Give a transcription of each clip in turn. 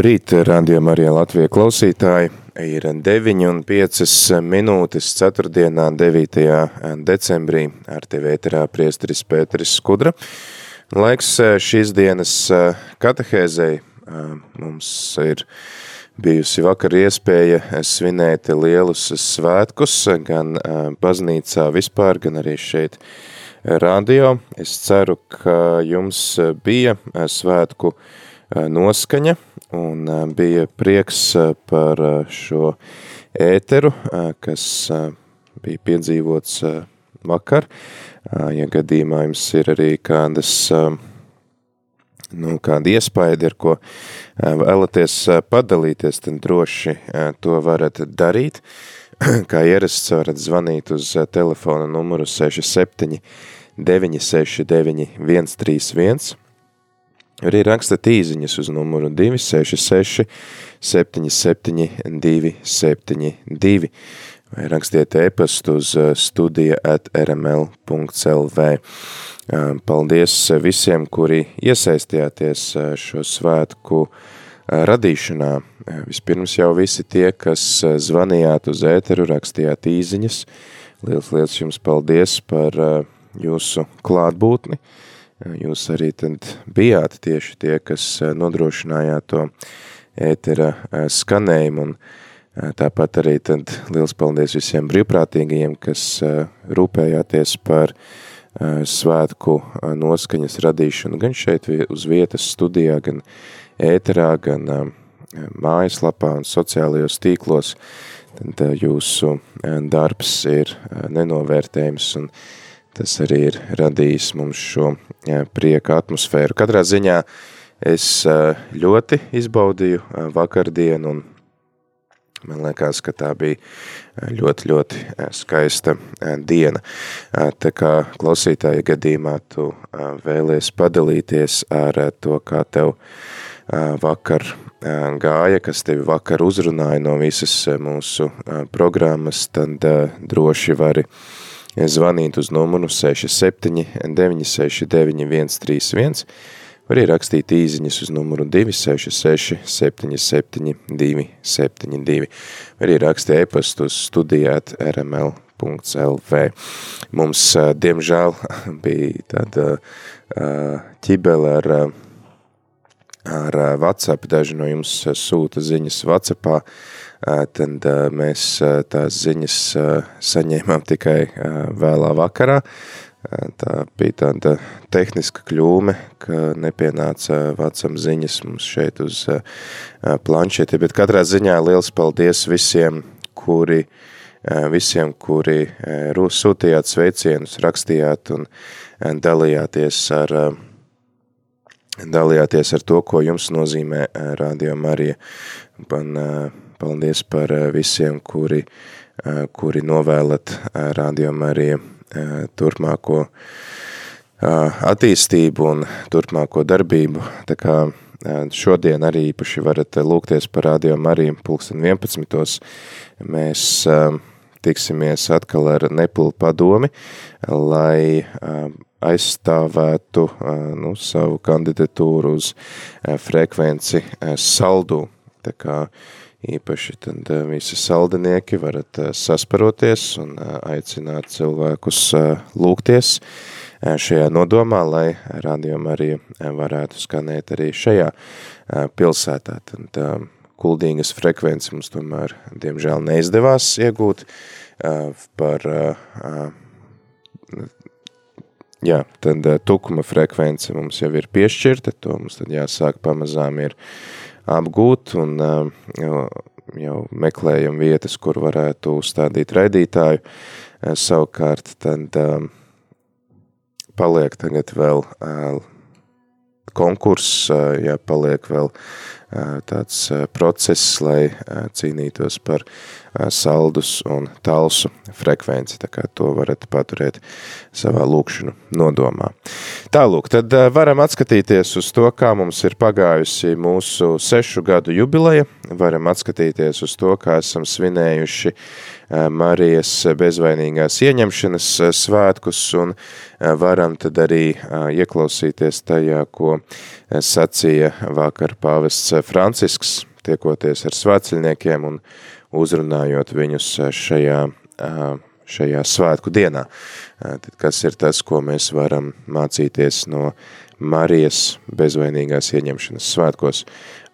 Labrīt, rādījumā arī Latvija klausītāji. Ir 9 un 5 minūtes 4. 9. decembrī ar tevi ēterā priesteris Pēteris Skudra. Laiks šīs dienas katehēzei mums ir bijusi vakar iespēja svinēt lielus svētkus gan baznīcā vispār, gan arī šeit radio. Es ceru, ka jums bija svētku noskaņa, un bija prieks par šo ēteru, kas bija piedzīvots vakar. Ja gadījumā jums ir arī kādas, nu, kādi iespaidi, ar ko vēlaties padalīties, tad droši to varat darīt. Kā ierasts varat zvanīt uz telefona numuru 67 969 131 Arī rakstat īziņas uz numuru 266 77 272 vai rakstiet e-pastu uz uh, studija at rml.lv. Uh, paldies visiem, kuri iesaistījāties uh, šo svētku radīšanā. Vispirms jau visi tie, kas zvanījāt uz ēteru, rakstījāt īziņas. Liels liels jums paldies par jūsu klātbūtni. Jūs arī tad bijāt tieši tie, kas nodrošinājāt to ētera skanējumu un tāpat arī tad liels paldies visiem brīvprātīgajiem, kas rūpējāties par svētku noskaņas radīšanu gan šeit uz vietas studijā, gan ēterā, gan mājaslapā un sociālajos tīklos, tad jūsu darbs ir nenovērtējums un tas arī ir radījis mums šo prieka atmosfēru. Katrā ziņā es ļoti izbaudīju vakardienu un man liekas, ka tā bija ļoti, ļoti skaista diena. Tā kā klausītāja gadījumā tu vēlies padalīties ar to, kā tev vakar gāja, kas tevi vakar uzrunāja no visas mūsu programmas, tad droši vari zvanīt uz numuru 67 969 131, var arī rakstīt īziņas uz numuru 266 77 272, var arī rakstīt e-pastu uz studijāt rml.lv. Mums, diemžēl, bija tāda ķibele ar, ar WhatsApp, daži no jums sūta ziņas WhatsAppā, tad mēs tās ziņas saņēmām tikai vēlā vakarā. Tā bija tāda tehniska kļūme, ka nepienāca vecam ziņas mums šeit uz planšeti, bet katrā ziņā liels paldies visiem, kuri, visiem, kuri sūtījāt sveicienus, rakstījāt un dalījāties ar, dalījāties ar to, ko jums nozīmē Radio Marija. Man Paldies par eh, visiem, kuri, eh, kuri novēlat eh, rādījumā arī turpmāko attīstību un turpmāko darbību. Tā kā šodien arī īpaši varat lūgties par rādījumu arī pulksten 11. Mēs tiksimies atkal ar Nepulu padomi, lai aizstāvētu nu, savu kandidatūru uz frekvenci saldu. Tā kā īpaši tad eh, visi saldinieki varat eh, sasparoties un eh, aicināt cilvēkus lūgties šajā nodomā, lai radioma arī varētu skanēt arī šajā pilsētā. Tad kuldīgas frekvenci mums tomēr, diemžēl, neizdevās iegūt par Jā, tad tukuma frekvence mums jau ir piešķirta, to mums tad jāsāk pamazām ir apgūt un jau meklējam vietas, kur varētu uzstādīt raidītāju. Savukārt tad paliek tagad vēl konkurss, ja paliek vēl tāds process, lai cīnītos par saldus un talsu frekvenci, tā kā to varat paturēt savā lūkšanu nodomā. Tālūk, tad varam atskatīties uz to, kā mums ir pagājusi mūsu sešu gadu jubileja, varam atskatīties uz to, kā esam svinējuši Marijas bezvainīgās ieņemšanas svētkus un varam tad arī ieklausīties tajā, ko sacīja vakar pāvests Francisks, tiekoties ar svētceļniekiem un uzrunājot viņus šajā, šajā svētku dienā. Tad kas ir tas, ko mēs varam mācīties no Marijas bezvainīgās ieņemšanas svētkos?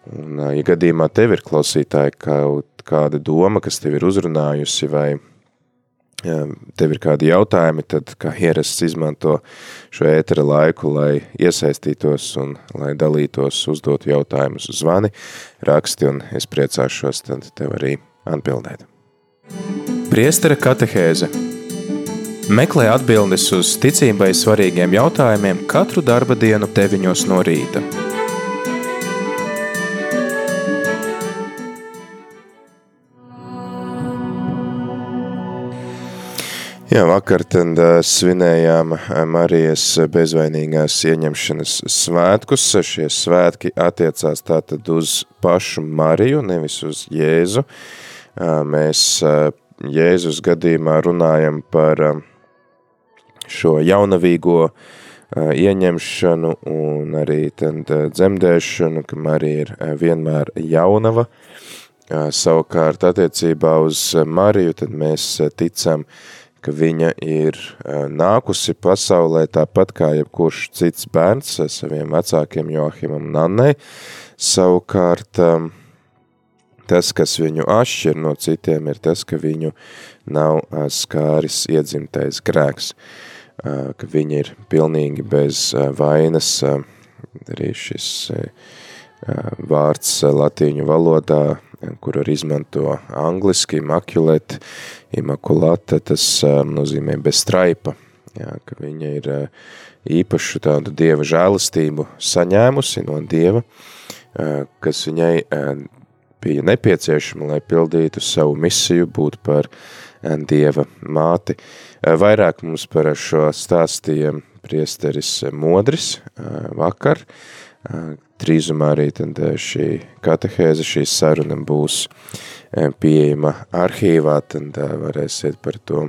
Un, ja gadījumā tev ir klausītāji kaut kāda doma, kas tev ir uzrunājusi vai tev ir kādi jautājumi, tad kā ierasts izmanto šo ētera laiku, lai iesaistītos un lai dalītos, uzdot jautājumus uz zvani, raksti un es priecāšos tad tev arī atbildēt. Priestera katehēze Meklē atbildes uz ticībai svarīgiem jautājumiem katru darba dienu deviņos no rīta. Jā, vakar tad svinējām Marijas bezvainīgās ieņemšanas svētkus. Šie svētki attiecās tātad uz pašu Mariju, nevis uz Jēzu. Mēs Jēzus gadījumā runājam par šo jaunavīgo ieņemšanu un arī tad dzemdēšanu, ka Marija ir vienmēr jaunava. Savukārt attiecībā uz Mariju tad mēs ticam, ka viņa ir nākusi pasaulē tāpat kā jebkurš cits bērns saviem vecākiem Joahimam un Annai. Savukārt tas, kas viņu atšķir no citiem, ir tas, ka viņu nav skāris iedzimtais grēks, ka viņa ir pilnīgi bez vainas, arī šis vārds latīņu valodā kur arī izmanto angliski, immaculate, immaculate, tas nozīmē bez straipa, jā, ka viņa ir īpašu tādu dieva žēlastību saņēmusi no dieva, kas viņai bija nepieciešama, lai pildītu savu misiju, būt par dieva māti. Vairāk mums par šo stāstīja priesteris Modris vakar, Trīzumā arī tad šī katehēze, šī saruna būs pieejama arhīvā, tad varēsiet par to,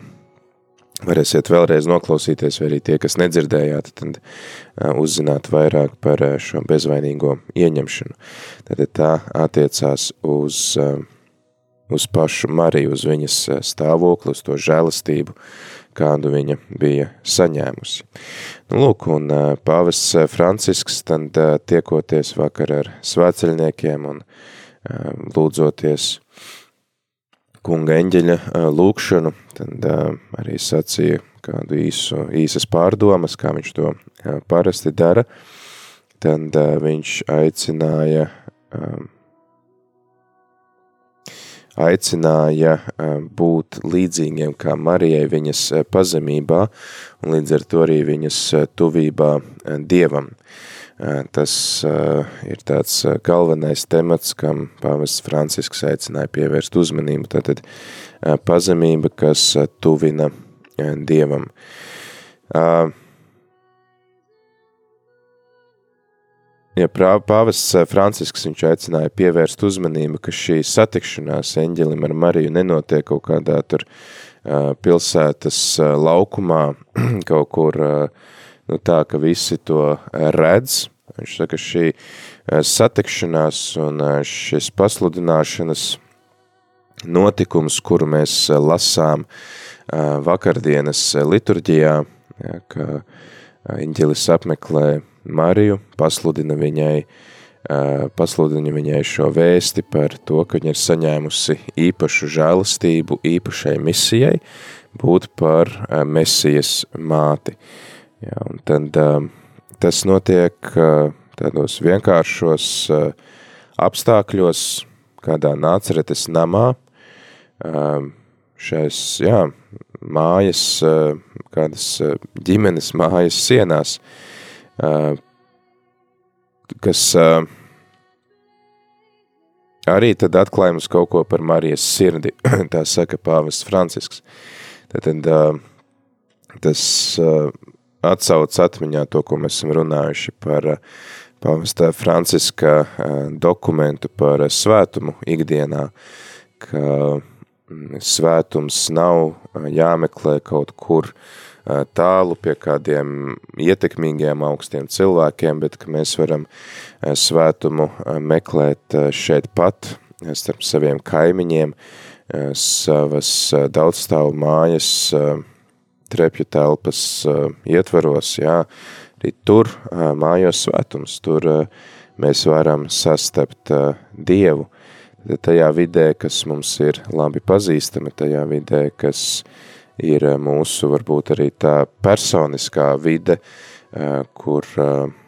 varēsiet vēlreiz noklausīties, vai arī tie, kas nedzirdējāt, tad uzzināt vairāk par šo bezvainīgo ieņemšanu. Tad tā attiecās uz, uz pašu Mariju, uz viņas stāvokli, uz to žēlastību, kādu viņa bija saņēmusi. Nu, lūk, un pāvests Francisks tad tiekoties vakar ar svēceļniekiem un lūdzoties kunga eņģeļa lūkšanu, tad arī sacīja kādu īsu, īsas pārdomas, kā viņš to parasti dara, tad viņš aicināja aicināja būt līdzīgiem kā Marijai viņas pazemībā un līdz ar to arī viņas tuvībā Dievam. Tas ir tāds galvenais temats, kam pāvests Francisks aicināja pievērst uzmanību, tātad pazemība, kas tuvina Dievam. Ja pāvests Francisks viņš aicināja pievērst uzmanību, ka šī satikšanās eņģelim ar Mariju nenotiek kaut kādā tur pilsētas laukumā, kaut kur uh, nu, tā, ka visi to redz. Viņš saka, šī satikšanās un šis pasludināšanas notikums, kuru mēs lasām vakardienas liturģijā, ja, ka eņģelis apmeklē Mariju, pasludina viņai, pasludina viņai šo vēsti par to, ka viņa ir saņēmusi īpašu žēlastību īpašai misijai, būt par mesijas māti. Ja, un tad tas notiek tādos vienkāršos apstākļos, kādā nāceretes namā, šais, jā, mājas, kādas ģimenes mājas sienās, kas arī tad atklāja mums kaut ko par Marijas sirdi, tā saka pāvests Francisks. Tad, tas atsauc atmiņā to, ko mēs esam runājuši par pāvesta Franciska dokumentu par svētumu ikdienā, ka mm, svētums nav jāmeklē kaut kur tālu pie kādiem ietekmīgiem augstiem cilvēkiem, bet ka mēs varam svētumu meklēt šeit pat starp saviem kaimiņiem, savas daudzstāvu mājas, trepju telpas ietvaros, jā, arī tur mājos svētums, tur mēs varam sastapt Dievu, tajā vidē, kas mums ir labi pazīstama, tajā vidē, kas ir mūsu varbūt arī tā personiskā vide, kur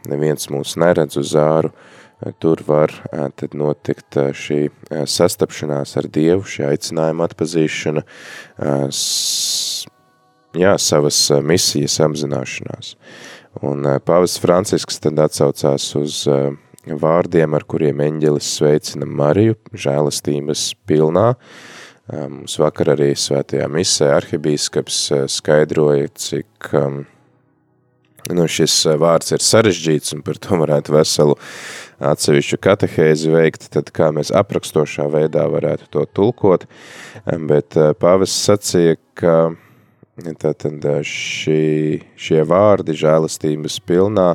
neviens mūs neredz uz āru, tur var tad notikt šī sastapšanās ar Dievu, šī aicinājuma atpazīšana, jā, savas misijas apzināšanās. Un pāvis Francisks tad atsaucās uz vārdiem, ar kuriem eņģelis sveicina Mariju, žēlastības pilnā. Mums vakar arī svētajā misē arhibīskaps skaidroja, cik um, nu, šis vārds ir sarežģīts un par to varētu veselu atsevišķu katehēzi veikt, tad kā mēs aprakstošā veidā varētu to tulkot, bet pāvests sacīja, ka Tātad šī, šie vārdi žēlastības pilnā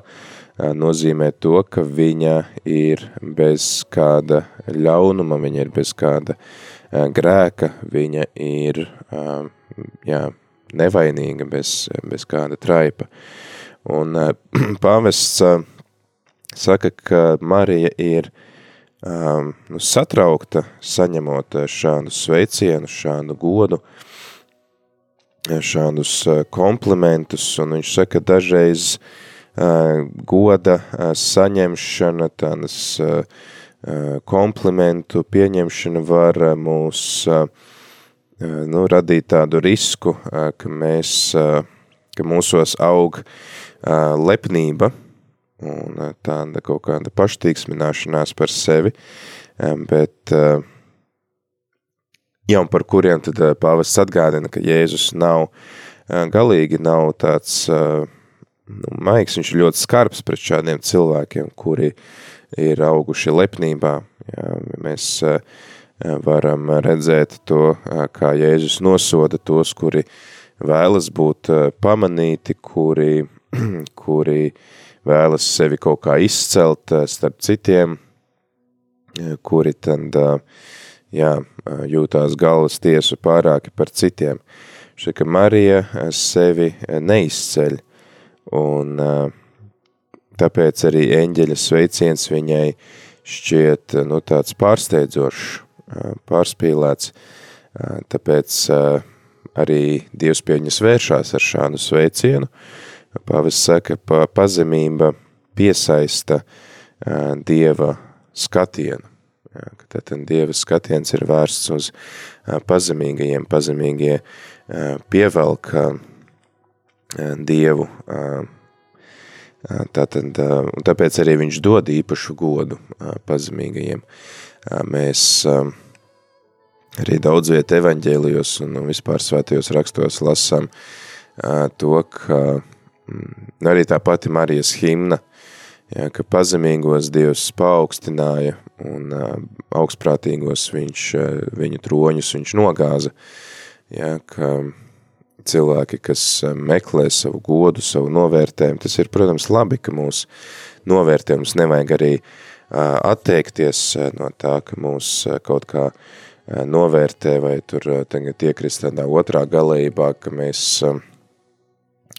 nozīmē to, ka viņa ir bez kāda ļaunuma, viņa ir bez kāda grēka, viņa ir jā, nevainīga, bez, bez kāda traipa. Un pāvests saka, ka Marija ir nu, satraukta saņemot šādu sveicienu, šādu godu, šādus komplimentus, un viņš saka, dažreiz goda saņemšana, tādas komplimentu pieņemšana var mūs nu, radīt tādu risku, ka mēs, ka mūsos aug lepnība un tāda kaut kāda paštīksmināšanās par sevi, bet ja un par kuriem tad eh, pāvests atgādina, ka Jēzus nav eh, galīgi nav tāds nu, maigs, viņš ir ļoti skarbs pret šādiem cilvēkiem, kuri ir auguši lepnībā. Jā, mēs eh, varam redzēt to, kā Jēzus nosoda tos, kuri vēlas būt pamanīti, kuri, kuri vēlas sevi kaut kā izcelt starp citiem, kuri tad uh, jā, jūtās galvas tiesu pārāki par citiem. Šeit, ka Marija sevi neizceļ, un tāpēc arī eņģeļa sveiciens viņai šķiet nu, tāds pārsteidzošs, pārspīlēts, tāpēc arī Dievs pie viņas vēršās ar šādu sveicienu. Pāvis saka, pa pazemība piesaista Dieva skatienu. Tad Dieva skatiens ir vērsts uz pazemīgajiem, pazemīgie pievelk Dievu, tātad, un tāpēc arī viņš dod īpašu godu pazemīgajiem. Mēs arī daudz viet evaņģēlijos un vispār svētajos rakstos lasām to, ka arī tā pati Marijas himna, ja, ka pazemīgos Dievs paaugstināja un uh, augstprātīgos viņš, uh, viņu troņus viņš nogāza, ja, ka cilvēki, kas meklē savu godu, savu novērtējumu, tas ir, protams, labi, ka mūs novērtē, mums nevajag arī uh, atteikties no tā, ka mūs uh, kaut kā uh, novērtē vai tur uh, tagad iekrist tādā otrā galējībā, ka mēs, uh,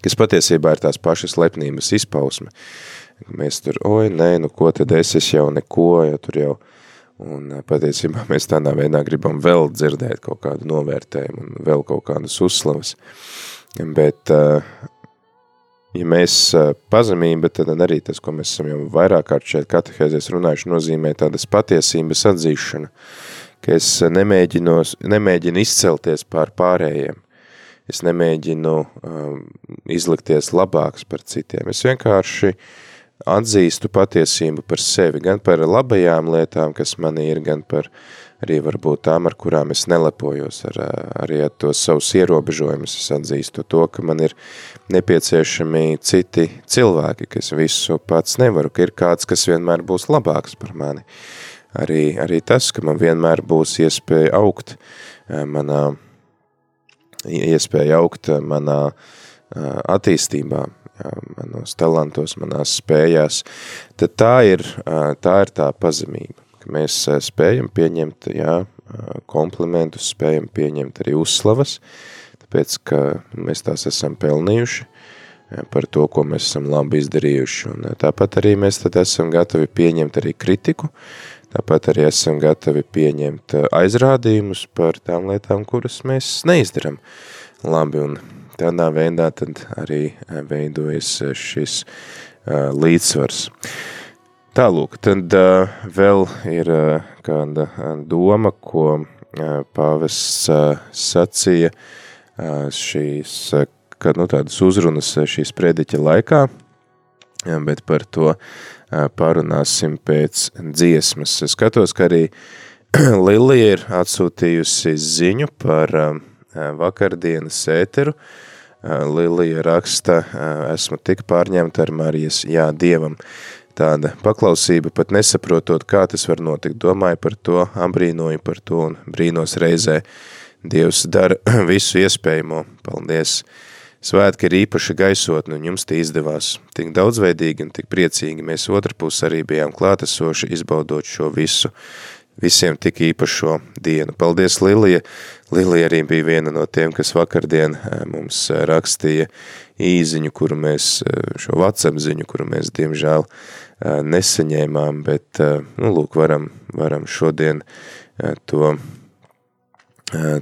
kas patiesībā ir tās pašas lepnības izpausme, uh, mēs tur, oi, nē, nu ko tad es, es jau neko, ja tur jau, un patiesībā mēs tādā veidā gribam vēl dzirdēt kaut kādu novērtējumu un vēl kaut kādas uzslavas, bet, ja mēs pazemība, tad arī tas, ko mēs esam jau vairāk kārt šeit katehēzēs runājuši, nozīmē tādas patiesības atzīšana, ka es nemēģinu izcelties pār pārējiem. Es nemēģinu um, izlikties labāks par citiem. Es vienkārši atzīstu patiesību par sevi, gan par labajām lietām, kas man ir, gan par arī varbūt tām, ar kurām es nelepojos, ar, arī ar tos savus ierobežojumus. Es atzīstu to, ka man ir nepieciešami citi cilvēki, ka es visu pats nevaru, ka ir kāds, kas vienmēr būs labāks par mani. Arī, arī tas, ka man vienmēr būs iespēja augt manā iespēja augt manā attīstībā, manos talantos, manās spējās, tad tā ir tā, ir tā pazemība, ka mēs spējam pieņemt jā, komplimentus, spējam pieņemt arī uzslavas, tāpēc, ka mēs tās esam pelnījuši par to, ko mēs esam labi izdarījuši. Un tāpat arī mēs tad esam gatavi pieņemt arī kritiku, Tāpat arī esam gatavi pieņemt aizrādījumus par tām lietām, kuras mēs neizdaram labi, un tādā veidā tad arī eh, veidojas eh, šis uh, līdzsvars. Tālūk, tad uh, vēl ir uh, kāda doma, ko uh, pāvests uh, sacīja uh, šīs, uh, kad, nu, tādas uzrunas šīs prediķa laikā, bet par to parunāsim pēc dziesmas. Es skatos, ka arī Lilija ir atsūtījusi ziņu par vakardienas ēteru. Lilija raksta, esmu tik pārņemta ar Marijas jā dievam. Tāda paklausība pat nesaprotot, kā tas var notikt. Domāju par to, ambrīnoju par to un brīnos reizē. Dievs dara visu iespējamo. Paldies! Svētki ir īpaša gaisotne, un jums tie izdevās. Tik daudzveidīgi un tik priecīgi mēs otrpus arī bijām klātesoši, izbaudot šo visu, visiem tik īpašo dienu. Paldies, Lilija! Lilija arī bija viena no tiem, kas vakardien eh, mums eh, rakstīja īziņu, kuru mēs, eh, šo WhatsApp ziņu, kuru mēs, diemžēl, nesaņēmām, bet, nu, lūk, varam, varam šodien to,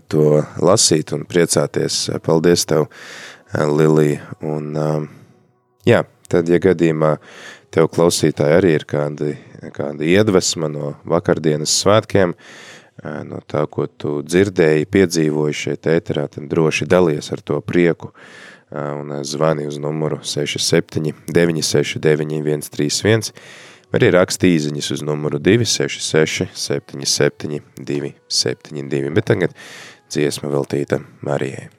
to lasīt un priecāties. Paldies tev! Lilija. Un, jā, tad, ja gadījumā tev klausītāji arī ir kādi, kādi iedvesma no vakardienas svētkiem, no tā, ko tu dzirdēji, piedzīvoji šeit ēterā, tad droši dalies ar to prieku. Un zvani uz numuru 67 969 131, vai arī raksti īziņas uz numuru 266 77 272, bet tagad dziesma veltīta Marijai.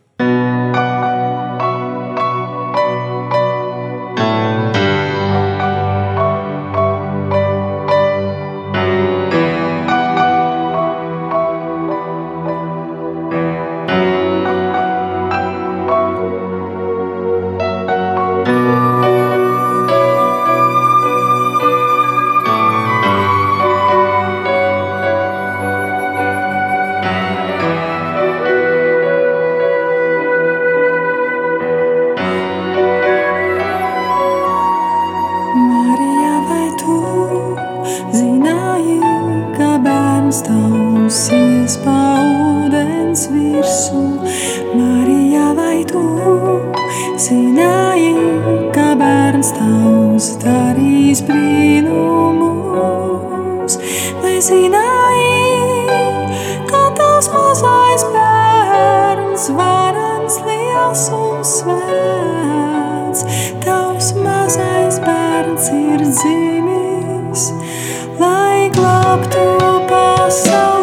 Dievs bērns, varans liels un svēts. Tavs mazais bērns ir dzimis, lai glābtu pasauli.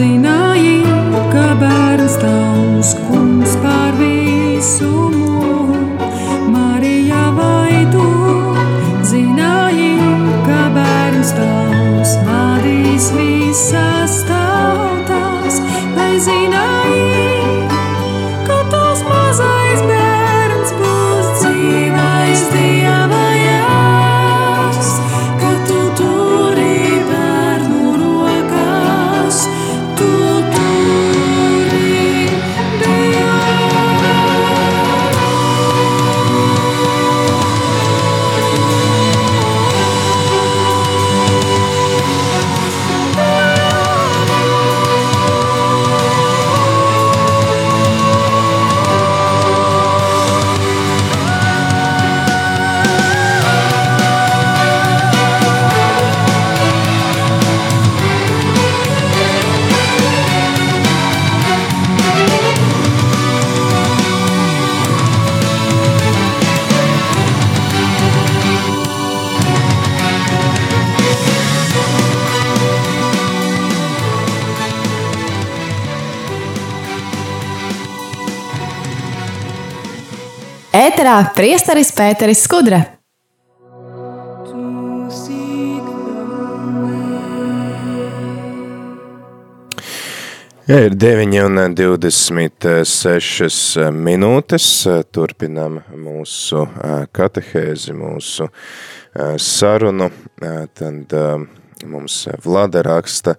Zināji, ka bērns tavs kungs priesteris Pēteris Skudra. Jā, ir 9,26 minūtes. Turpinām mūsu katehēzi, mūsu sarunu. Tad mums Vlada raksta,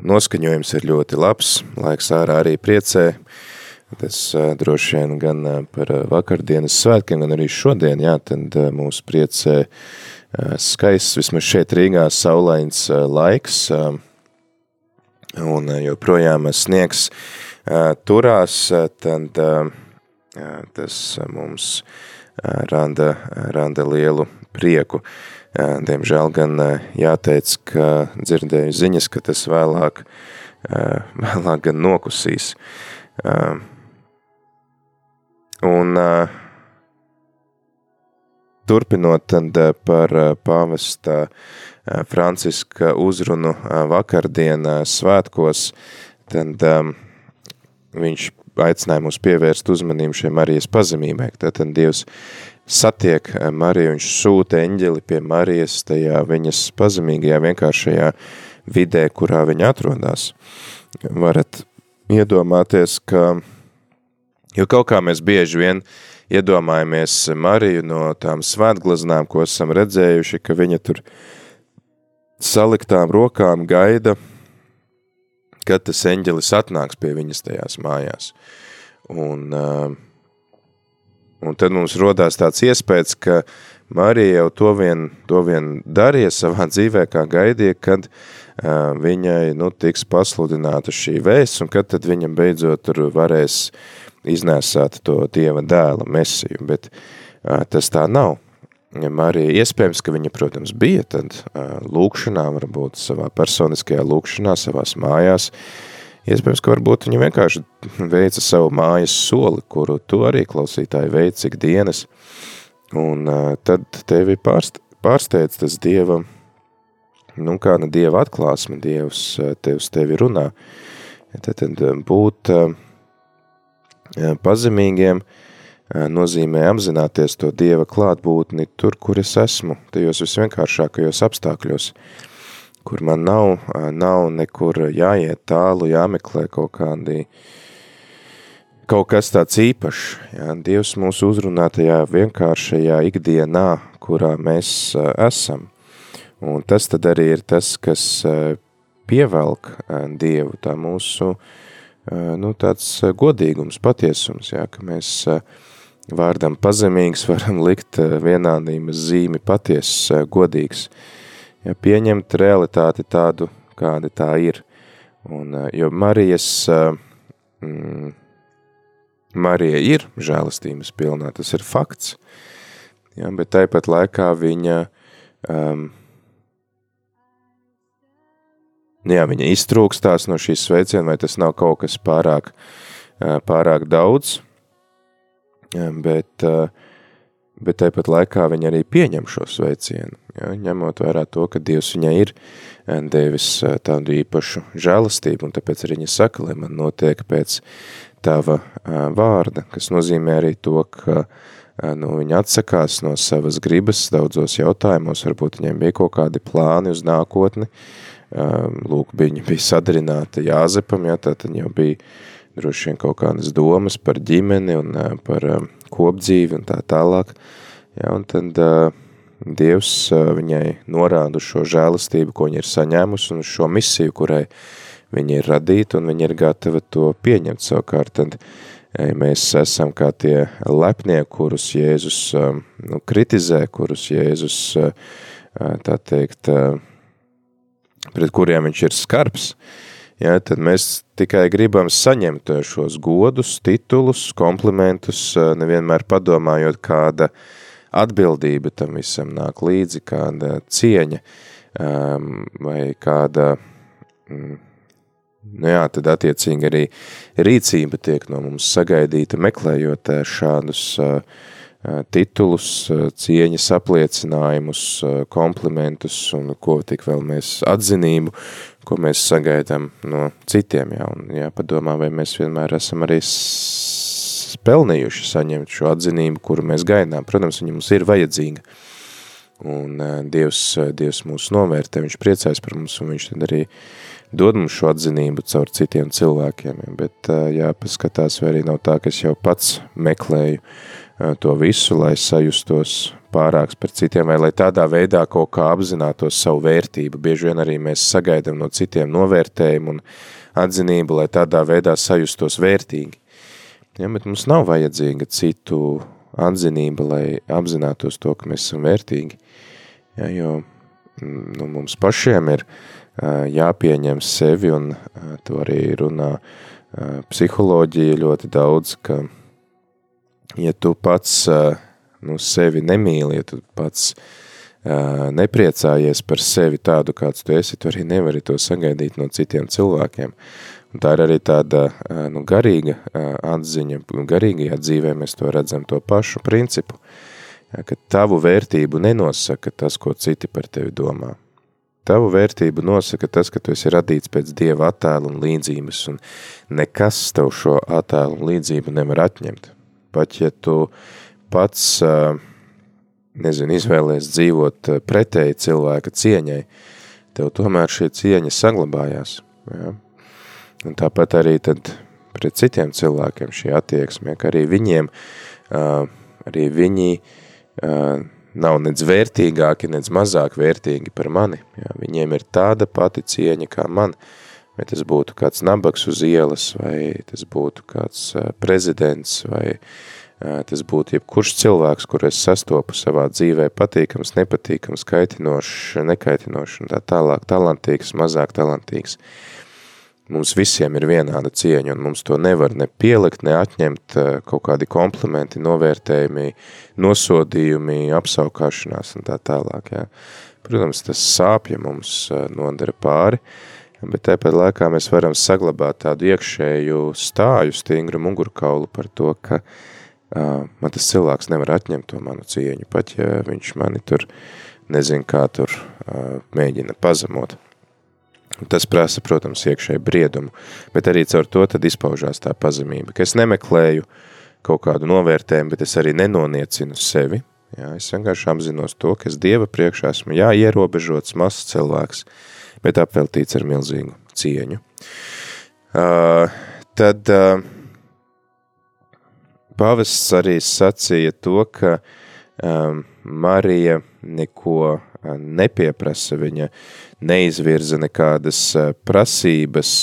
noskaņojums ir ļoti labs, laiks ārā arī priecē. Tas droši vien gan par vakardienas svētkiem, gan arī šodien, jā, tad mūs priecē skaists, vismaz šeit Rīgā saulains laiks, un joprojām sniegs turās, tad tas mums randa, randa lielu prieku. Diemžēl gan jāteic, ka dzirdēju ziņas, ka tas vēlāk, vēlāk gan nokusīs. Un turpinot tad par pāvesta Franciska uzrunu vakardienā svētkos, tad viņš aicināja mūs pievērst uzmanību šiem Marijas pazemībai. Tātad Dievs satiek Mariju, viņš sūta eņģeli pie Marijas tajā viņas pazemīgajā vienkāršajā vidē, kurā viņa atrodas. Varat iedomāties, ka Jo kaut kā mēs bieži vien iedomājamies Mariju no tām svētglaznām, ko esam redzējuši, ka viņa tur saliktām rokām gaida, kad tas eņģelis atnāks pie viņas tajās mājās. Un, un tad mums rodās tāds iespējas, ka Marija jau to vien, to vien darīja savā dzīvē, kā gaidīja, kad uh, viņai nu, tiks pasludināta šī vēsts, un kad tad viņam beidzot tur varēs uh, iznēsāt to Dieva dēla mesiju, bet uh, tas tā nav. Marija, iespējams, ka viņa, protams, bija tad uh, lūkšanā, varbūt savā personiskajā lūkšanā, savās mājās, iespējams, ka varbūt viņa vienkārši veica savu mājas soli, kuru tu arī klausītāji veic ik dienas, un tad tevi pārst, pārsteidz tas Dieva, nu kāda Dieva atklāsme, Dievs tev uz tevi runā, tad, tad būt pazemīgiem nozīmē apzināties to Dieva klātbūtni tur, kur es esmu, tajos visvienkāršākajos apstākļos, kur man nav, nav nekur jāiet tālu, jāmeklē kaut kādi, kaut kas tāds īpašs. Jā, Dievs mūs uzrunā tajā vienkāršajā ikdienā, kurā mēs esam. Un tas tad arī ir tas, kas pievelk Dievu, tā mūsu nu, tāds godīgums, patiesums, jā, ka mēs vārdam pazemīgs varam likt vienādības zīmi patiesas, godīgs, ja pieņemt realitāti tādu, kāda tā ir. Un, jo Marijas, mm, Marija ir žēlastības pilnā, tas ir fakts, ja, bet tāpat laikā viņa um, jā, viņa iztrūkstās no šīs sveiciena, vai tas nav kaut kas pārāk, pārāk daudz, bet, bet tāpat laikā viņa arī pieņem šo sveicienu, ja, ņemot vērā to, ka Dievs viņai ir devis tādu īpašu žēlastību, un tāpēc arī viņa saka, lai man notiek pēc tava vārda, kas nozīmē arī to, ka nu, viņa atsakās no savas gribas daudzos jautājumos, varbūt viņiem bija kaut kādi plāni uz nākotni, lūk, viņa bija sadarināta Jāzepam, ja, tad jau bija droši vien kaut kādas domas par ģimeni un par kopdzīvi un tā tālāk, ja, un tad uh, Dievs viņai norāda šo žēlastību, ko viņa ir saņēmusi, un šo misiju, kurai viņa ir radīta, un viņa ir gatava to pieņemt savukārt. Tad mēs esam kā tie lepnieki, kurus Jēzus nu, kritizē, kurus Jēzus, tā teikt, pret kuriem viņš ir skarbs, ja, tad mēs tikai gribam saņemt šos godus, titulus, komplimentus, nevienmēr padomājot kāda atbildība tam visam nāk līdzi, kāda cieņa um, vai kāda, mm, nu jā, tad attiecīgi arī rīcība tiek no mums sagaidīta, meklējot uh, šādus uh, titulus, cieņas apliecinājumus, komplimentus un ko tik vēl mēs atzinību, ko mēs sagaidām no citiem, jā, un jāpadomā, vai mēs vienmēr esam arī pelnījuši saņemt šo atzinību, kuru mēs gaidām. Protams, viņa mums ir vajadzīga. Un Dievs, Dievs mūs novērtē, viņš priecājas par mums, un viņš tad arī dod mums šo atzinību caur citiem cilvēkiem. Bet jāpaskatās, vai arī nav tā, ka es jau pats meklēju to visu, lai sajustos pārāks par citiem, vai lai tādā veidā kaut kā apzinātos savu vērtību. Bieži vien arī mēs sagaidām no citiem novērtējumu un atzinību, lai tādā veidā sajustos vērtīgi. Ja, bet mums nav vajadzīga citu atzinība, lai apzinātos to, ka mēs esam vērtīgi. Ja, jo mm, nu, mums pašiem ir jāpieņem sevi, un to arī runā psiholoģija ļoti daudz, ka ja tu pats nu, sevi nemīli, ja tu pats nepriecājies par sevi tādu, kāds tu esi, tu arī nevari to sagaidīt no citiem cilvēkiem. Un tā ir arī tāda nu, garīga atziņa, garīgajā dzīvē mēs to redzam to pašu principu, ka tavu vērtību nenosaka tas, ko citi par tevi domā. Tavu vērtību nosaka tas, ka tu esi radīts pēc Dieva attēla un līdzības, un nekas tev šo attēlu un līdzību nevar atņemt. Pat ja tu pats, nezinu, izvēlies dzīvot pretēji cilvēka cieņai, tev tomēr šie cieņa saglabājās. Ja? Un tāpat arī tad pret citiem cilvēkiem šī attieksme, ka arī viņiem, arī viņi nav nec vērtīgāki, nec mazāk vērtīgi par mani. Jā, viņiem ir tāda pati cieņa kā man, vai tas būtu kāds nabaks uz ielas, vai tas būtu kāds prezidents, vai tas būtu jebkurš cilvēks, kur es sastopu savā dzīvē, patīkams, nepatīkams, kaitinošs, nekaitinošs un tā tālāk, talantīgs, mazāk talantīgs. Uh, Mums visiem ir vienāda cieņa, un mums to nevar ne pielikt, ne atņemt kaut kādi komplimenti, novērtējumi, nosodījumi, apsaukāšanās un tā tālāk. Jā. Protams, tas sāpja mums nodara pāri, bet tāpat laikā mēs varam saglabāt tādu iekšēju stāju, stingru mugurkaulu par to, ka uh, man tas cilvēks nevar atņemt to manu cieņu, pat ja viņš mani tur nezin kā tur uh, mēģina pazemot. Tas prasa, protams, iekšēju briedumu, bet arī caur to tad izpaužās tā pazemība, ka es nemeklēju kaut kādu novērtējumu, bet es arī nenoniecinu sevi. Jā, es vienkārši apzinos to, ka es Dieva priekšā esmu jā, ierobežots mazs cilvēks, bet apveltīts ar milzīgu cieņu. Uh, tad uh, pavests arī sacīja to, ka um, Marija neko nepieprasa, viņa neizvirza nekādas prasības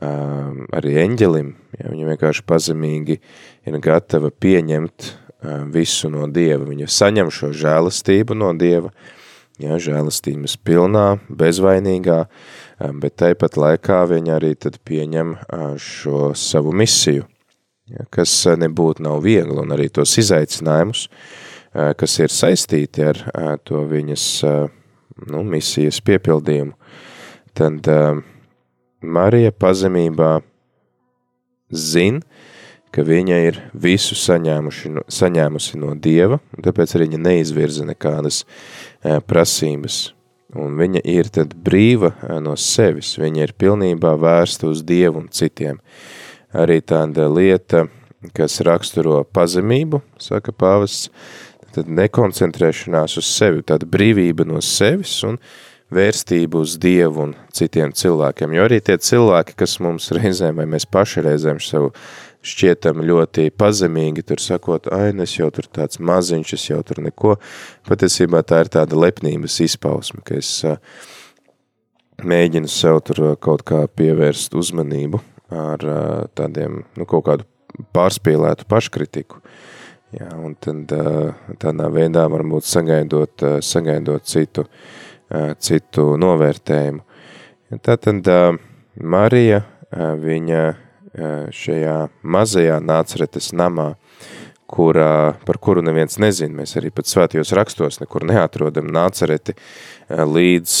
arī eņģelim, ja viņa vienkārši pazemīgi ir gatava pieņemt visu no Dieva, viņa saņem šo žēlastību no Dieva, ja, žēlastības pilnā, bezvainīgā, bet tāpat laikā viņa arī tad pieņem šo savu misiju, ja, kas nebūtu nav viegli, un arī tos izaicinājumus, kas ir saistīti ar to viņas nu, misijas piepildījumu, tad Marija pazemībā zin, ka viņa ir visu saņēmusi no Dieva, un tāpēc arī viņa neizvirza nekādas prasības. Un viņa ir tad brīva no sevis, viņa ir pilnībā vērsta uz Dievu un citiem. Arī tāda lieta, kas raksturo pazemību, saka pāvests, tad nekoncentrēšanās uz sevi, tāda brīvība no sevis un vērstību uz Dievu un citiem cilvēkiem. Jo arī tie cilvēki, kas mums reizēm vai mēs paši reizēm savu šķietam ļoti pazemīgi, tur sakot, ai, es jau tur tāds maziņš, es jau tur neko. Patiesībā tā ir tāda lepnības izpausme, ka es mēģinu sev tur kaut kā pievērst uzmanību ar tādiem, nu, kaut kādu pārspīlētu paškritiku. Jā, un tad tādā veidā varbūt sagaidot, sagaidot citu, citu novērtējumu. Tātad Marija, viņa šajā mazajā nācaretes namā, kurā, par kuru neviens nezin. Mēs arī pat svētajos rakstos nekur neatrodam nācareti līdz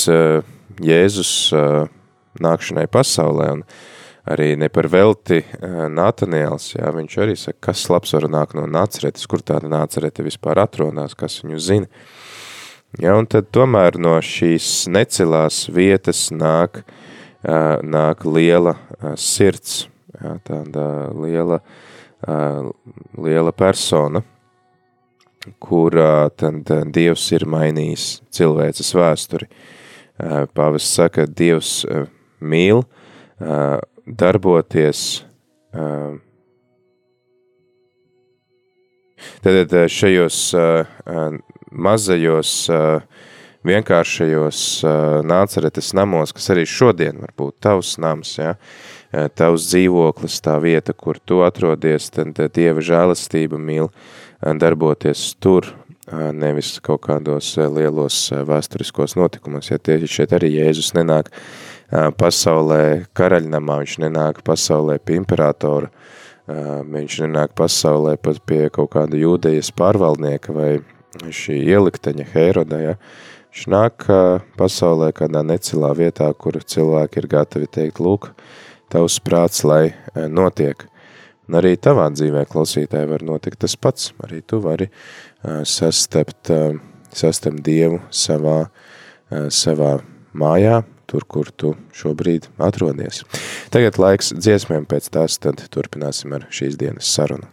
Jēzus nākšanai pasaulē. Un arī ne par velti Nataniels, jā, viņš arī saka, kas labs var nāk no nācaretes, kur tāda nācarete vispār atrodās, kas viņu zina. Ja, un tad tomēr no šīs necilās vietas nāk, nāk liela sirds, jā, tāda liela, liela persona, kurā tad Dievs ir mainījis cilvēces vēsturi. Pāvis saka, Dievs mīl darboties Tad šajos mazajos, vienkāršajos nācaretes namos, kas arī šodien var būt tavs nams, ja, Eh, tavs dzīvoklis, tā vieta, kur tu atrodies, tad Dieva žēlastība mīl eh, darboties tur, eh, nevis kaut kādos lielos vēsturiskos notikumos. Ja tieši šeit arī Jēzus nenāk pasaulē karaļnamā, viņš nenāk pasaulē pie imperatora, viņš nenāk pasaulē pat pie kaut kāda jūdejas pārvaldnieka vai šī ielikteņa Hēroda, ja? viņš nāk pasaulē kādā necilā vietā, kur cilvēki ir gatavi teikt, lūk, tavs prāts, lai eh, notiek. Un arī tavā dzīvē, klausītāji, var notikt tas pats. Arī tu vari sastapt, uh, sastapt Dievu savā, savā mājā, tur, kur tu šobrīd atrodies. Tagad laiks dziesmēm pēc tās, tad turpināsim ar šīs dienas sarunu.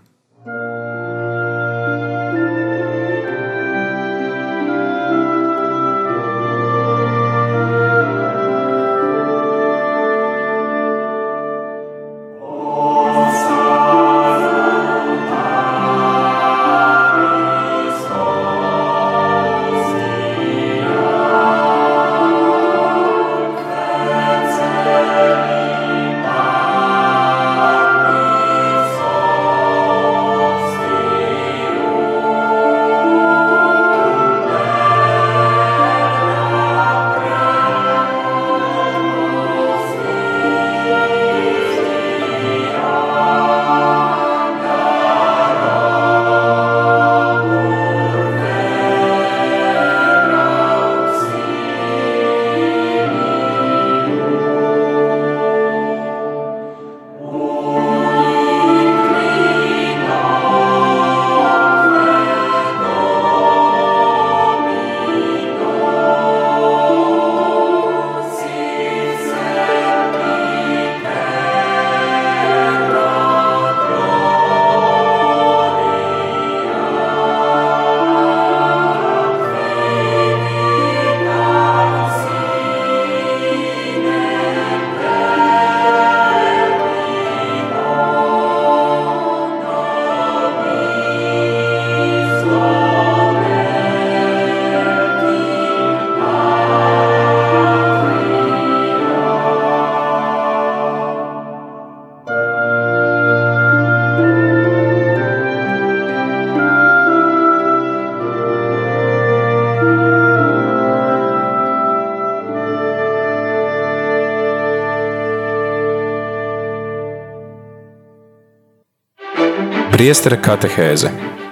Priestera katehēze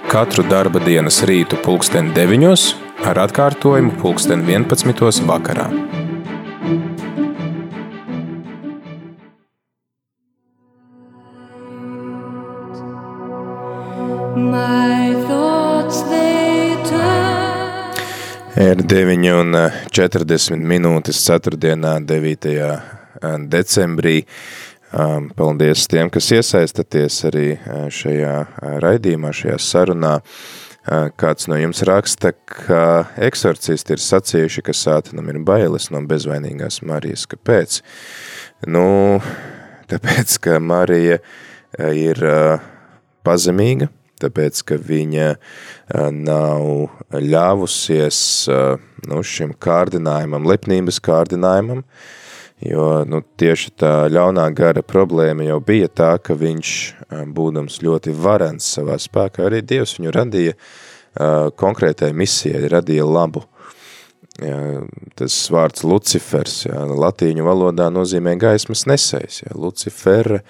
katru darba dienas rītu pulksten 9 ar atkārtojumu pulksten 11 vakarā. Ir 9,40 minūtes 4. un 9. decembrī. Um, paldies tiem, kas iesaistaties arī eh, šajā eh, raidījumā, šajā sarunā. Kāds no jums raksta, ka eksorcisti ir sacījuši, ka sātanam ir bailes no bezvainīgās Marijas. Kāpēc? Nu, tāpēc, ka Marija ir pazemīga, tāpēc, ka viņa nav ļāvusies nu, šim kārdinājumam, lepnības kārdinājumam, jo nu, tieši tā ļaunā gara problēma jau bija tā, ka viņš, būdams ļoti varens savā spēkā, arī Dievs viņu radīja konkrētai misijai, radīja labu. Jā, tas vārds Lucifers, jā, latīņu valodā nozīmē gaismas nesējs, jā, Lucifere,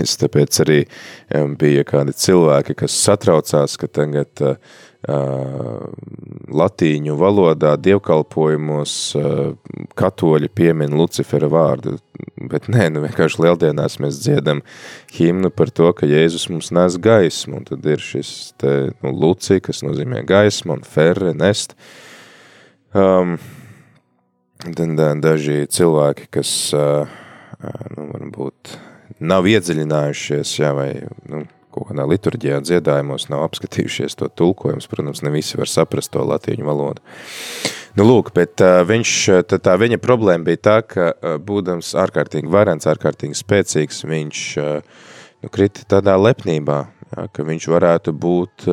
Es tāpēc arī bija kādi cilvēki, kas satraucās, ka tagad uh, latīņu valodā dievkalpojumos katoļi piemin Lucifera vārdu, bet nē, nu vienkārši lieldienās mēs dziedam himnu par to, ka Jēzus mums nes gaismu, un tad ir šis te, nu, Lucija, kas nozīmē gaismu, un ferre, nest. Um, daži cilvēki, kas, uh, nu, varbūt nav iedziļinājušies, jā, vai nu, kaut kādā liturģijā dziedājumos nav apskatījušies to tulkojums, protams, ne visi var saprast to latīņu valodu. Nu, lūk, bet viņš, tā, tā viņa problēma bija tā, ka būdams ārkārtīgi varens, ārkārtīgi spēcīgs, viņš nu, krita tādā lepnībā, jā, ka viņš varētu būt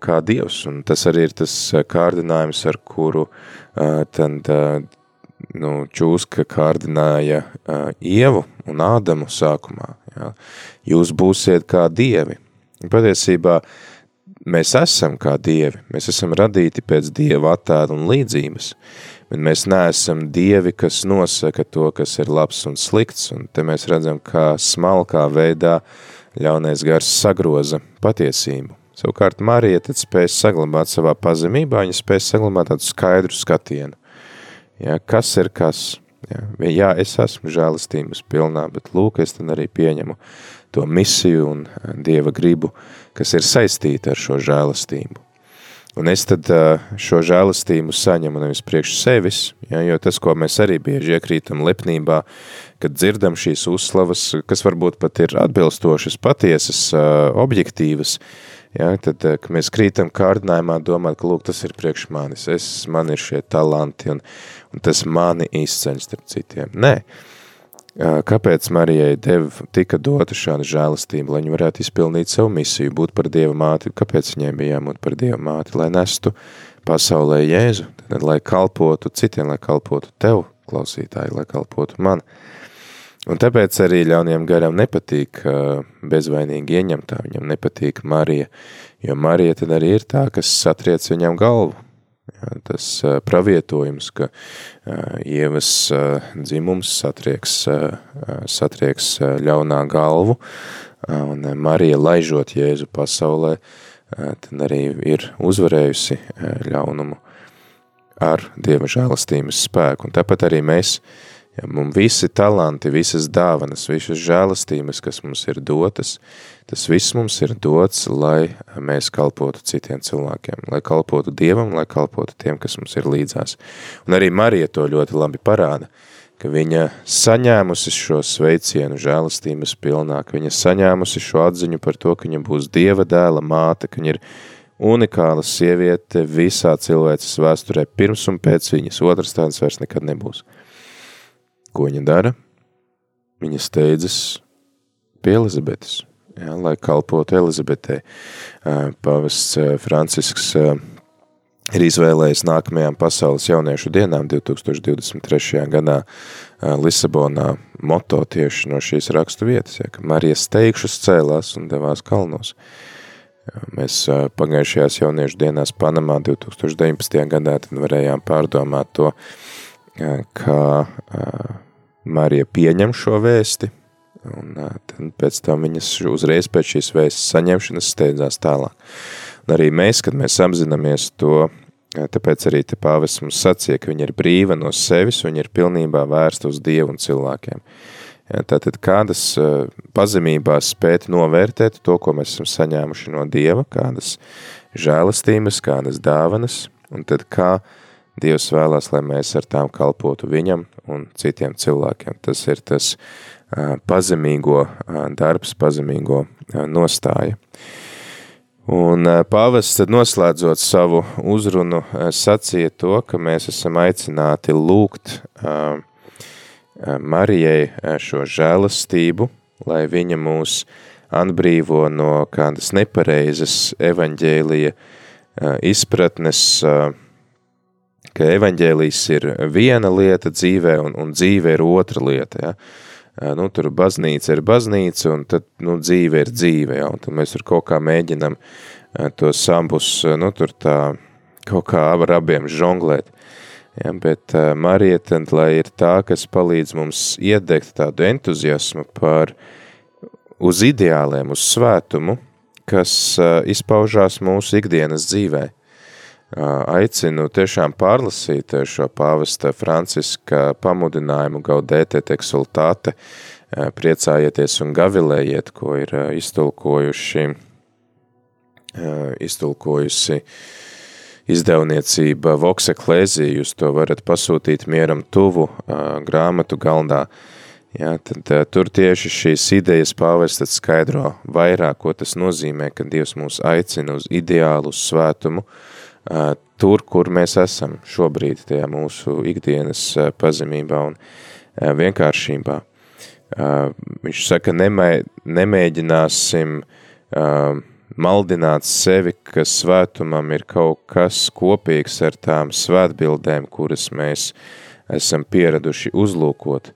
kā dievs, un tas arī ir tas kārdinājums, ar kuru tad nu, čūska kārdināja Ievu un Ādamu sākumā. Jā. Jūs būsiet kā dievi. Patiesībā mēs esam kā dievi, mēs esam radīti pēc dieva attēla un līdzības, bet mēs neesam dievi, kas nosaka to, kas ir labs un slikts, un te mēs redzam, kā smalkā veidā ļaunais gars sagroza patiesību. Savukārt Marija tad spēja saglabāt savā pazemībā, viņa spēja saglabāt tādu skaidru skatienu. Ja, kas ir kas? Ja, jā, es esmu žēlistības pilnā, bet lūk, es tad arī pieņemu to misiju un eh, Dieva gribu, kas ir saistīta ar šo žēlistību. Un es tad eh, šo žēlistību saņemu nevis priekš sevis, ja, jo tas, ko mēs arī bieži iekrītam lepnībā, kad dzirdam šīs uzslavas, kas varbūt pat ir atbilstošas, patiesas, eh, objektīvas, ja, tad, ka mēs krītam kārdinājumā domāt, ka, lūk, tas ir priekš manis, es, man ir šie talanti, un, un tas mani izceļ starp citiem. Nē, kāpēc Marijai dev, tika dota šāda žēlastība, lai viņa varētu izpildīt savu misiju, būt par Dieva māti, kāpēc viņai bija jābūt par Dieva māti, lai nestu pasaulē Jēzu, tad, lai kalpotu citiem, lai kalpotu tev, klausītāji, lai kalpotu man. Un tāpēc arī ļauniem garam nepatīk bezvainīgi ieņemtā, viņam nepatīk Marija, jo Marija tad arī ir tā, kas satriec viņam galvu, tas pravietojums, ka Ievas dzimums satrieks, satrieks ļaunā galvu, un Marija laižot Jēzu pasaulē, tad arī ir uzvarējusi ļaunumu ar Dieva žēlastības spēku. Un tāpat arī mēs, ja, mums visi talanti, visas dāvanas, visas žēlastības, kas mums ir dotas, Tas viss mums ir dots, lai mēs kalpotu citiem cilvēkiem, lai kalpotu Dievam, lai kalpotu tiem, kas mums ir līdzās. Un arī Marija to ļoti labi parāda, ka viņa saņēmusi šo sveicienu žēlastības pilnā, ka viņa saņēmusi šo atziņu par to, ka viņa būs Dieva dēla māte, ka viņa ir unikāla sieviete visā cilvēces vēsturē pirms un pēc viņas, otras tādas vairs nekad nebūs. Ko viņa dara? Viņa steidzas pie Elizabetes ja, lai kalpotu Elizabetei. Pavests Francisks ir izvēlējis nākamajām pasaules jauniešu dienām 2023. gadā Lisabonā moto tieši no šīs rakstu vietas, ja, ka Marijas teikšus cēlās un devās kalnos. Mēs pagājušajās jauniešu dienās Panamā 2019. gadā tad varējām pārdomāt to, kā Marija pieņem šo vēsti, Un tad pēc tam viņas uzreiz pēc šīs vēstas saņemšanas steidzās tālāk. Un arī mēs, kad mēs apzināmies to, tāpēc arī te pāvis mums sacīja, ka viņa ir brīva no sevis, viņa ir pilnībā vērsta uz Dievu un cilvēkiem. Ja, tātad kādas pazemībās spēt novērtēt to, ko mēs esam saņēmuši no Dieva, kādas žēlastības, kādas dāvanas, un tad kā Dievs vēlās, lai mēs ar tām kalpotu viņam un citiem cilvēkiem. Tas ir tas pazemīgo darbs, pazemīgo nostāja. Un pāvests tad noslēdzot savu uzrunu sacīja to, ka mēs esam aicināti lūgt Marijai šo žēlastību, lai viņa mūs atbrīvo no kādas nepareizas evaņģēlija izpratnes, ka evaņģēlijs ir viena lieta dzīvē un, un dzīve ir otra lieta, ja? Nu, tur baznīca ir baznīca un tad, nu, dzīve ir dzīve, ja? Un tad mēs tur kaut kā mēģinam to sambus, nu, tur tā kaut kā ar abiem žonglēt. Ja, bet Marija, tad, lai ir tā, kas palīdz mums iedegt tādu entuziasmu par uz ideāliem, uz svētumu, kas izpaužās mūsu ikdienas dzīvē. Aicinu tiešām pārlasīt šo pāvesta Franciska pamudinājumu gaudēte exultāte, uh, priecājieties un gavilējiet, ko ir iztulkojuši, iztulkojusi izdevniecība Vox Ecclesia, jūs to varat pasūtīt mieram tuvu grāmatu galdā, Jā, tad tur tieši šīs idejas pāvests tad skaidro vairāk, ko tas nozīmē, ka Dievs mūs aicina uz ideālu, svētumu, uh, tur, kur mēs esam šobrīd, tajā mūsu ikdienas pazemībā un vienkāršībā. Viņš saka, nemē, nemēģināsim maldināt sevi, ka svētumam ir kaut kas kopīgs ar tām svētbildēm, kuras mēs esam pieraduši uzlūkot.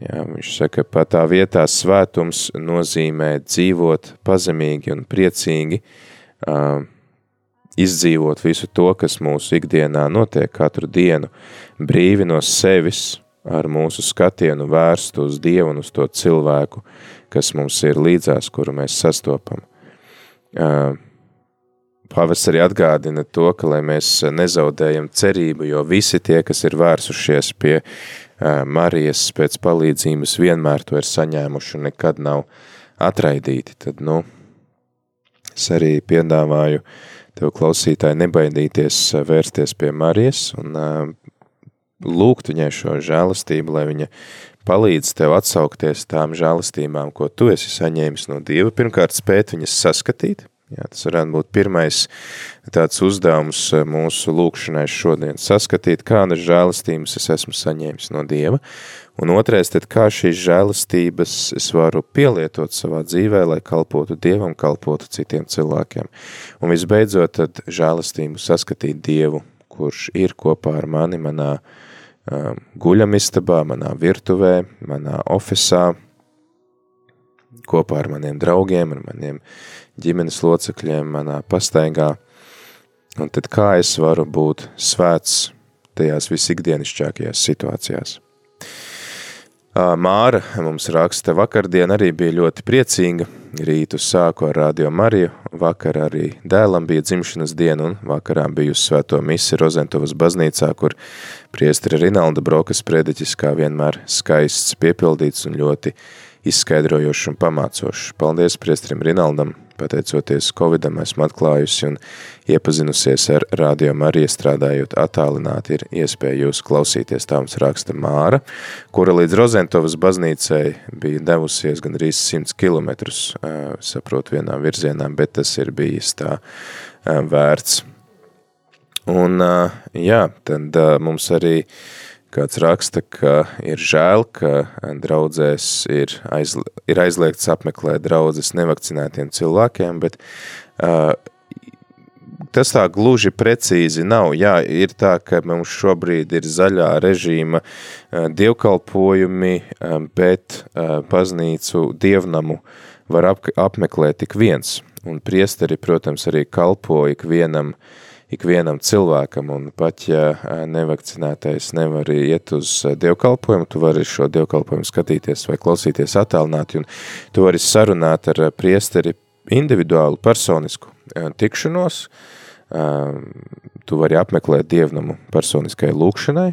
Jā, viņš saka, pat tā vietā svētums nozīmē dzīvot pazemīgi un priecīgi, uh, izdzīvot visu to, kas mūsu ikdienā notiek katru dienu, brīvi no sevis, ar mūsu skatienu vērstu uz Dievu un uz to cilvēku, kas mums ir līdzās, kuru mēs sastopam. Uh, Pāvests arī atgādina to, ka, lai mēs nezaudējam cerību, jo visi tie, kas ir vērsušies pie Marijas pēc palīdzības vienmēr to ir saņēmuši un nekad nav atraidīti, tad, nu, es arī piedāvāju tev klausītāji nebaidīties vērsties pie Marijas un lūgt viņai šo žēlastību, lai viņa palīdz tev atsaukties tām žēlastībām, ko tu esi saņēmis no Dieva. Pirmkārt, spēt viņas saskatīt, Jā, tas varētu būt pirmais tāds uzdevums eh, mūsu lūkšanai šodien – saskatīt, kādas žēlastības es esmu saņēmis no Dieva, un otrais, tad kā šīs žēlastības es varu pielietot savā dzīvē, lai kalpotu Dievam, kalpotu citiem cilvēkiem. Un visbeidzot, tad žēlastību saskatīt Dievu, kurš ir kopā ar mani manā um, guļamistabā, manā virtuvē, manā ofisā, kopā ar maniem draugiem, ar maniem ģimenes locekļiem, manā pastaigā. Un tad kā es varu būt svēts tajās visikdienišķākajās situācijās. Māra mums raksta, vakardien arī bija ļoti priecīga, rītu sāku ar Radio Mariju, vakar arī dēlam bija dzimšanas diena un vakarā biju uz svēto misi Rozentovas baznīcā, kur priestri Rinalda Brokas prediķis kā vienmēr skaists, piepildīts un ļoti izskaidrojošs un pamācošs. Paldies priestrim Rinaldam, pateicoties Covidam esmu atklājusi un iepazinusies ar Radio Mariju strādājot attālināti ir iespēja jūs klausīties tā mums raksta Māra, kura līdz Rozentovas baznīcai bija devusies gan arī 100 kilometrus, saprot vienā virzienā, bet tas ir bijis tā vērts. Un jā, tad mums arī Kāds raksta, ka ir žēl, ka draudzēs ir, aizl ir aizliegts apmeklēt draudzes nevakcinētiem cilvēkiem, bet uh, tas tā gluži precīzi nav. Jā, ir tā, ka mums šobrīd ir zaļā režīma dievkalpojumi, bet baznīcu dievnamu var ap apmeklēt tik viens. Un priesteri, protams, arī kalpo ikvienam uh, ikvienam cilvēkam, un pat ja nevakcinētais nevar iet uz dievkalpojumu, tu vari šo dievkalpojumu skatīties vai klausīties attālināti, un tu vari sarunāt ar priesteri individuālu personisku tikšanos, tu vari apmeklēt dievnamu personiskai lūkšanai,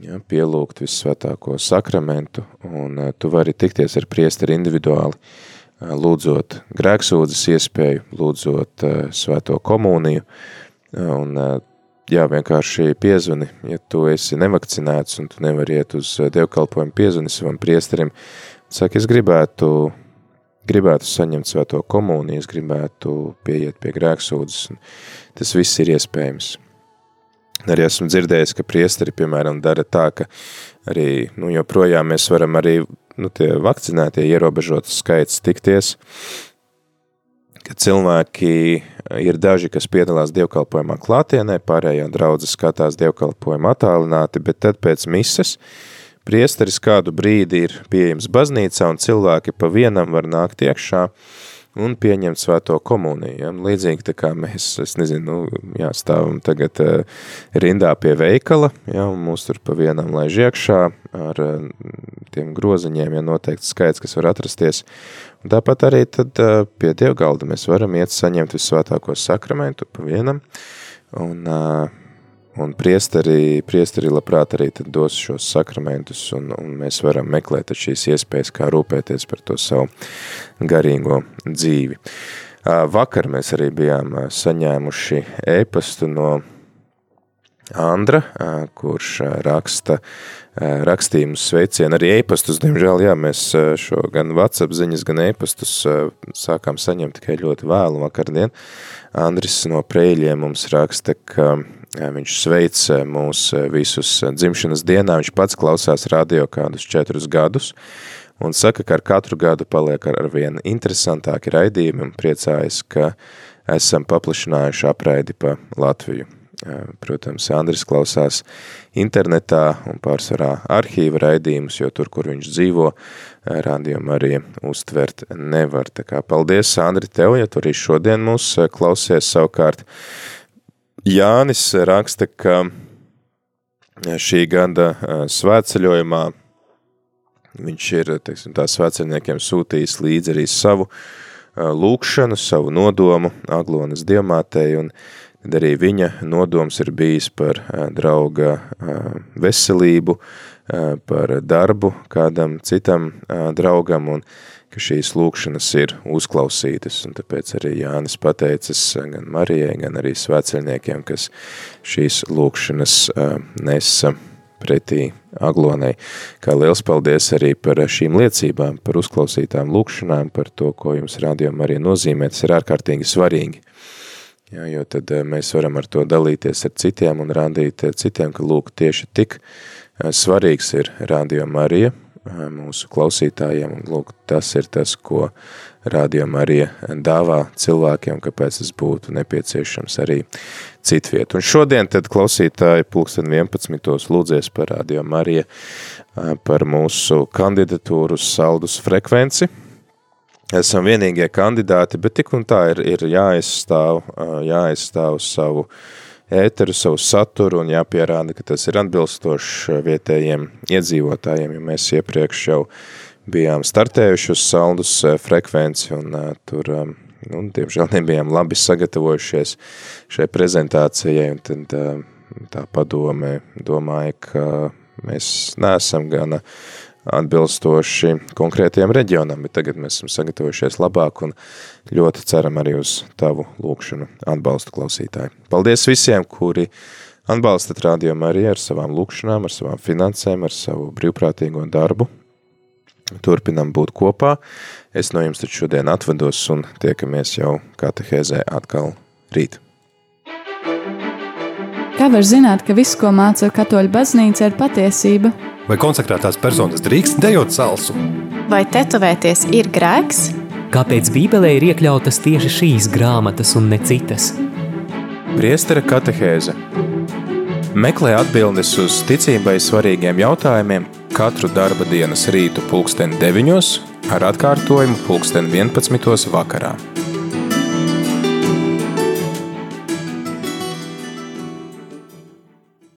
ja, pielūgt visvētāko sakramentu, un tu vari tikties ar priesteri individuāli, lūdzot grēksūdzes iespēju, lūdzot svēto komuniju, un jā, vienkārši piezvani, ja tu esi nevakcinēts un tu nevari iet uz dievkalpojumu piezvani savam priesterim, saka, es gribētu, gribētu saņemt svēto komuniju, es gribētu pieiet pie grēksūdzes, un tas viss ir iespējams. Arī esmu dzirdējis, ka priesteri, piemēram, dara tā, ka arī, nu, joprojām mēs varam arī, nu, tie vakcinētie ierobežotas skaits tikties, ka cilvēki ir daži, kas piedalās dievkalpojumā klātienē, pārējā draudze skatās dievkalpojumu attālināti, bet tad pēc mises priesteris kādu brīdi ir pieejams baznīcā un cilvēki pa vienam var nākt iekšā, un pieņemt svēto komuniju. Ja? Līdzīgi tā kā mēs, es nezinu, nu, jā, stāvam tagad uh, rindā pie veikala, ja, un mūs tur pa vienam laiž iekšā ar uh, tiem groziņiem, ja noteikti skaits, kas var atrasties. Tāpat arī tad uh, pie dievgalda mēs varam iet saņemt visvētāko sakramentu pa vienam, un uh, Un priesteri, priesteri labprāt arī tad dos šos sakramentus, un, un mēs varam meklēt šīs iespējas, kā rūpēties par to savu garīgo dzīvi. Vakar mēs arī bijām saņēmuši ēpastu no Andra, kurš raksta rakstījumu sveicienu, arī ēpastus, diemžēl, jā, mēs šo gan WhatsApp ziņas, gan ēpastus sākām saņemt tikai ļoti vēlu vakardien. Andris no Preļiem mums raksta, ka Viņš sveic mūs visus dzimšanas dienā, viņš pats klausās radio kādus četrus gadus un saka, ka ar katru gadu paliek ar vien interesantāki raidījumi un priecājas, ka esam paplašinājuši apraidi pa Latviju. Protams, Andris klausās internetā un pārsvarā arhīva raidījumus, jo tur, kur viņš dzīvo, rādījumu arī uztvert nevar. Tā kā paldies, Andri, tev, ja tu arī šodien mūs klausies savukārt. Jānis raksta, ka šī gada svētceļojumā viņš ir, teiksim, tā svētceļniekiem sūtījis līdzi arī savu lūkšanu, savu nodomu Aglonas diamātei, un tad arī viņa nodoms ir bijis par drauga veselību, par darbu kādam citam draugam, un ka šīs lūkšanas ir uzklausītas, un tāpēc arī Jānis pateicis gan Marijai, gan arī svētceļniekiem, kas šīs lūkšanas nesa pretī aglonai. Kā liels paldies arī par šīm liecībām, par uzklausītām lūkšanām, par to, ko jums rādījumā arī nozīmē, tas ir ārkārtīgi svarīgi. Jā, jo tad mēs varam ar to dalīties ar citiem un rādīt citiem, ka lūk, tieši tik svarīgs ir Radio Marija, mūsu klausītājiem, un lūk, tas ir tas, ko Radio Marija dāvā cilvēkiem, kāpēc tas būtu nepieciešams arī citviet. Un šodien tad klausītāji pulksten 11. lūdzies par Radio Marija par mūsu kandidatūru saldus frekvenci. Esam vienīgie kandidāti, bet tik un tā ir, ir jāaizstāv, jāaizstāv savu ēteru, savu saturu un jāpierāda, ka tas ir atbilstošs vietējiem iedzīvotājiem, jo mēs iepriekš jau bijām startējuši uz saldus frekvenci un tur, nu, diemžēl nebijām labi sagatavojušies šai prezentācijai, un tad tā padome domāja, ka mēs neesam gana atbilstoši konkrētiem reģionam, bet tagad mēs esam sagatavojušies labāk un ļoti ceram arī uz tavu lūkšanu atbalstu klausītāju. Paldies visiem, kuri atbalstat rādījumu arī ar savām lūkšanām, ar savām finansēm, ar savu brīvprātīgo darbu. Turpinam būt kopā. Es no jums taču šodien atvedos un tiekamies jau katehēzē atkal rīt. Kā var zināt, ka viss, ko māca katoļu baznīca, ir patiesība? Vai konsekrētās personas drīkst dejot salsu? Vai tetovēties ir grēks? Kāpēc Bībelē ir iekļautas tieši šīs grāmatas un ne citas? Priestera katehēze Meklē atbildes uz ticībai svarīgiem jautājumiem katru darba dienas rītu pulksteni 9 ar atkārtojumu pulksteni 11 vakarā.